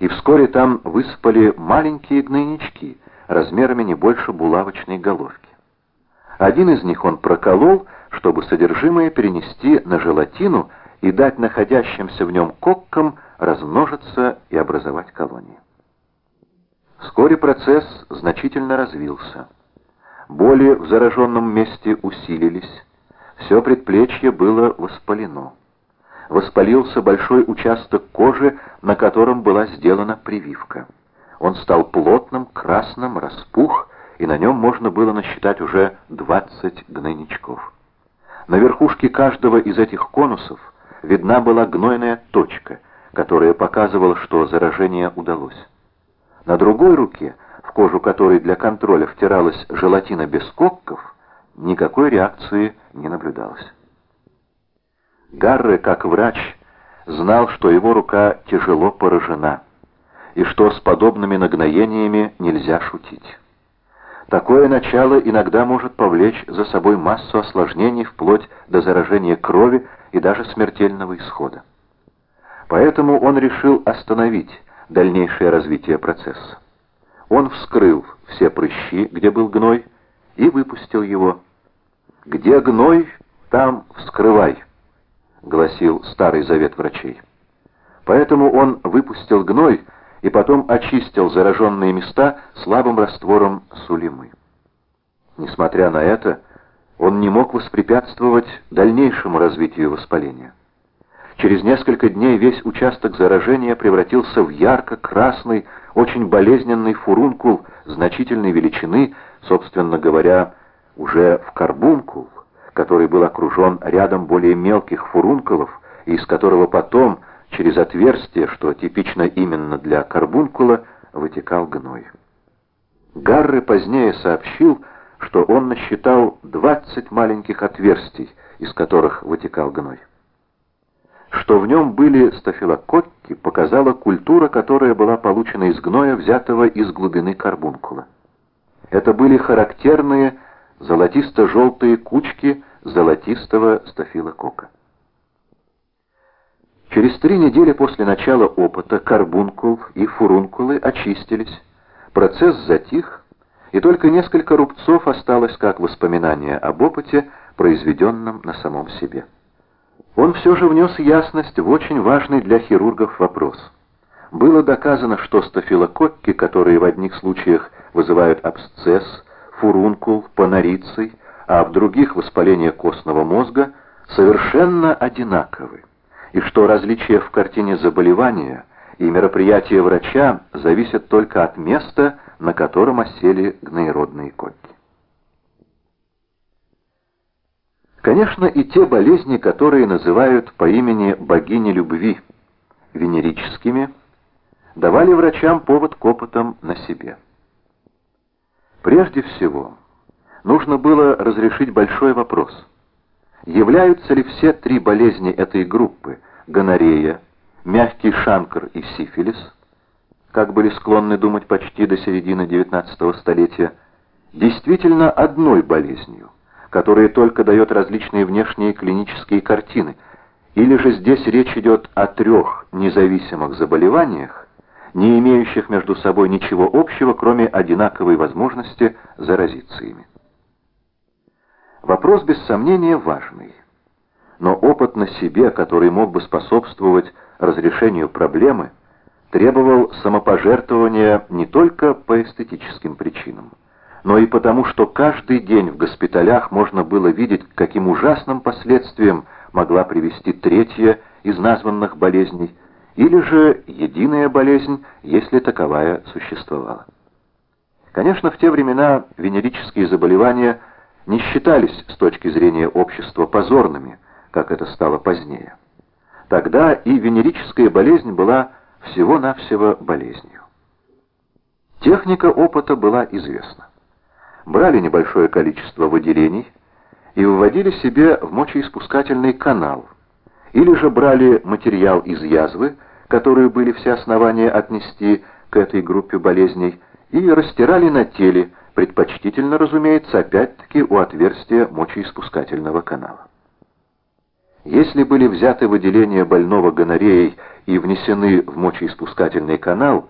и вскоре там высыпали маленькие гнойнички, размерами не больше булавочной головки. Один из них он проколол, чтобы содержимое перенести на желатину и дать находящимся в нем коккам размножиться и образовать колонии. Вскоре процесс значительно развился. Боли в зараженном месте усилились, все предплечье было воспалено. Воспалился большой участок кожи, на котором была сделана прививка. Он стал плотным, красным, распух, и на нем можно было насчитать уже 20 гнойничков. На верхушке каждого из этих конусов видна была гнойная точка, которая показывала, что заражение удалось. На другой руке, в кожу которой для контроля втиралась желатина без кокков, никакой реакции не наблюдалось. Гарре, как врач, знал, что его рука тяжело поражена, и что с подобными нагноениями нельзя шутить. Такое начало иногда может повлечь за собой массу осложнений вплоть до заражения крови и даже смертельного исхода. Поэтому он решил остановить дальнейшее развитие процесса. Он вскрыл все прыщи, где был гной, и выпустил его. «Где гной, там вскрывай», — гласил старый завет врачей. Поэтому он выпустил гной и потом очистил зараженные места слабым раствором сулимы. Несмотря на это, он не мог воспрепятствовать дальнейшему развитию воспаления. Через несколько дней весь участок заражения превратился в ярко-красный, очень болезненный фурункул значительной величины, собственно говоря, уже в карбункул, который был окружен рядом более мелких фурункулов, из которого потом, через отверстие, что типично именно для карбункула, вытекал гной. Гарре позднее сообщил, что он насчитал 20 маленьких отверстий, из которых вытекал гной. Что в нем были стафилококки, показала культура, которая была получена из гноя, взятого из глубины карбункула. Это были характерные золотисто-желтые кучки золотистого стафилокока. Через три недели после начала опыта карбункул и фурункулы очистились, процесс затих, и только несколько рубцов осталось как воспоминание об опыте, произведенном на самом себе. Он все же внес ясность в очень важный для хирургов вопрос. Было доказано, что стафилококки, которые в одних случаях вызывают абсцесс, фурункул, панорицей, а в других воспаление костного мозга, совершенно одинаковы, и что различия в картине заболевания и мероприятия врача зависят только от места, на котором осели гноеродные коки. Конечно, и те болезни, которые называют по имени богини любви, венерическими, давали врачам повод к опытам на себе. Прежде всего, нужно было разрешить большой вопрос. Являются ли все три болезни этой группы – гонорея, мягкий шанкр и сифилис, как были склонны думать почти до середины XIX столетия, действительно одной болезнью? которое только дает различные внешние клинические картины, или же здесь речь идет о трех независимых заболеваниях, не имеющих между собой ничего общего, кроме одинаковой возможности заразиться ими. Вопрос без сомнения важный, но опыт на себе, который мог бы способствовать разрешению проблемы, требовал самопожертвования не только по эстетическим причинам, но и потому, что каждый день в госпиталях можно было видеть, каким ужасным последствиям могла привести третья из названных болезней, или же единая болезнь, если таковая существовала. Конечно, в те времена венерические заболевания не считались с точки зрения общества позорными, как это стало позднее. Тогда и венерическая болезнь была всего-навсего болезнью. Техника опыта была известна брали небольшое количество выделений и выводили себе в мочеиспускательный канал, или же брали материал из язвы, которые были все основания отнести к этой группе болезней, и растирали на теле, предпочтительно, разумеется, опять-таки у отверстия мочеиспускательного канала. Если были взяты выделения больного гонореей и внесены в мочеиспускательный канал,